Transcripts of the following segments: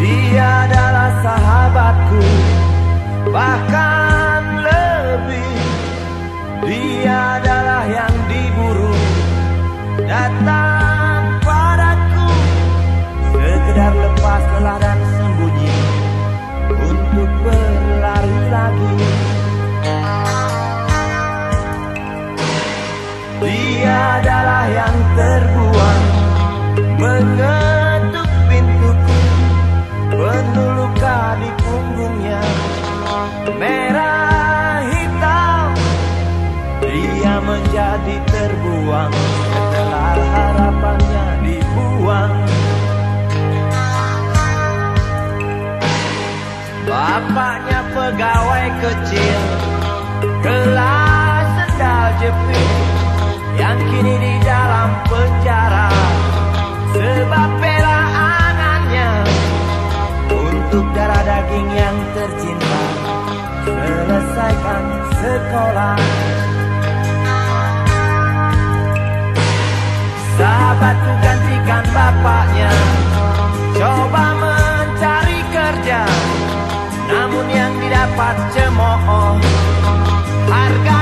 Dia adalah sahabatku Bahkan dia menjadi terbuang. Setelah harapannya dibuang. Bapaknya pegawai kecil. Kelas sendal jepit. Yang kini di dalam penjara. Sebab bela anaknya. Untuk darah daging yang tercinta. Selesaikan sekolah Sahabatku gantikan bapaknya. Coba mencari kerja namun yang didapat cemooh. Harga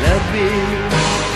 love me.